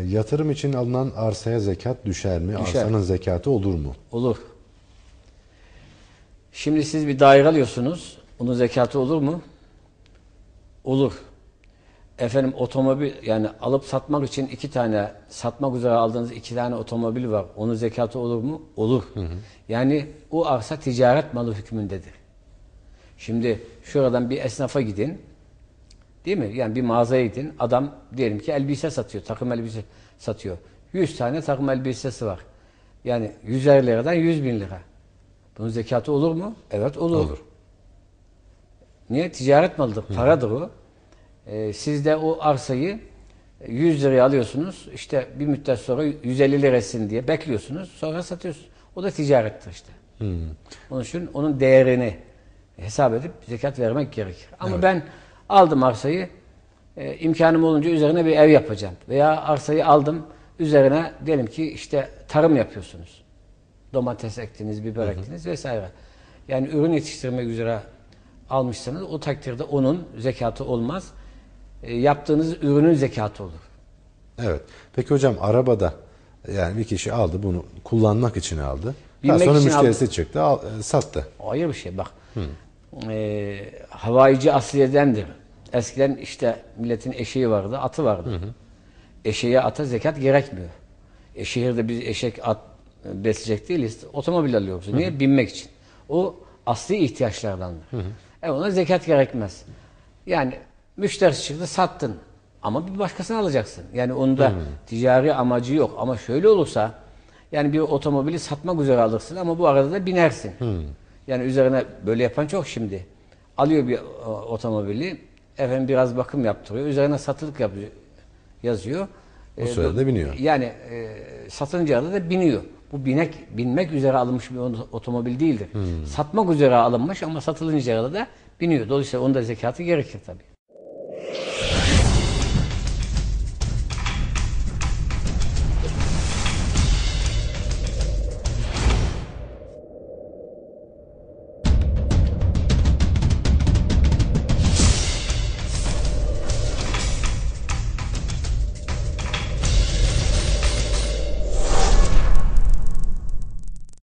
yatırım için alınan arsaya zekat düşer mi? Düşer. Arsanın zekatı olur mu? Olur. Şimdi siz bir daire alıyorsunuz. Onun zekatı olur mu? Olur. Efendim otomobil yani alıp satmak için iki tane satmak üzere aldığınız iki tane otomobil var. Onun zekatı olur mu? Olur. Yani o arsa ticaret malı hükmündedir. Şimdi şuradan bir esnafa gidin. Değil mi? Yani bir mağazaya gidin. Adam diyelim ki elbise satıyor. Takım elbise satıyor. 100 tane takım elbisesi var. Yani 100'er liradan 100 bin lira. Bunun zekatı olur mu? Evet olur. Olur. Niye? Ticaret malıdır. Paradır o. Ee, siz de o arsayı 100 liraya alıyorsunuz. İşte bir müddet sonra 150 lirasın diye bekliyorsunuz. Sonra satıyorsunuz. O da ticarettir işte. Onun için onun değerini hesap edip zekat vermek gerekir. Ama ben aldım arsayı e, imkanım olunca üzerine bir ev yapacağım. Veya arsayı aldım üzerine diyelim ki işte tarım yapıyorsunuz. Domates ektiniz, biber ektiniz vesaire. Yani ürün yetiştirmek üzere almışsanız o takdirde onun zekatı olmaz. E, yaptığınız ürünün zekatı olur. Evet. Peki hocam arabada yani bir kişi aldı bunu kullanmak için aldı. Daha Binmek sonra için müşterisi çıktı, al- e, sattı. Ayrı bir şey bak. Ee, havayici asliyedendir. Eskiden işte milletin eşeği vardı, atı vardı. Eşeğe ata zekat gerekmiyor. E, şehirde biz eşek at e, besleyecek değiliz. Otomobil alıyoruz. Niye? Binmek için. O asli ihtiyaçlardandır. E ona zekat gerekmez. Yani müşterisi çıktı sattın. Ama bir başkasını alacaksın. Yani onda ticari amacı yok. Ama şöyle olursa yani bir otomobili satmak üzere alırsın ama bu arada da binersin. Yani üzerine böyle yapan çok şimdi. Alıyor bir o, otomobili, efendim biraz bakım yaptırıyor, üzerine satılık yapıyor, yazıyor. O sırada biniyor. Yani e, satınca da, da biniyor. Bu binek binmek üzere alınmış bir ot- otomobil değildir. Satmak üzere alınmış ama satılınca da biniyor. Dolayısıyla onun da zekatı gerekir tabii.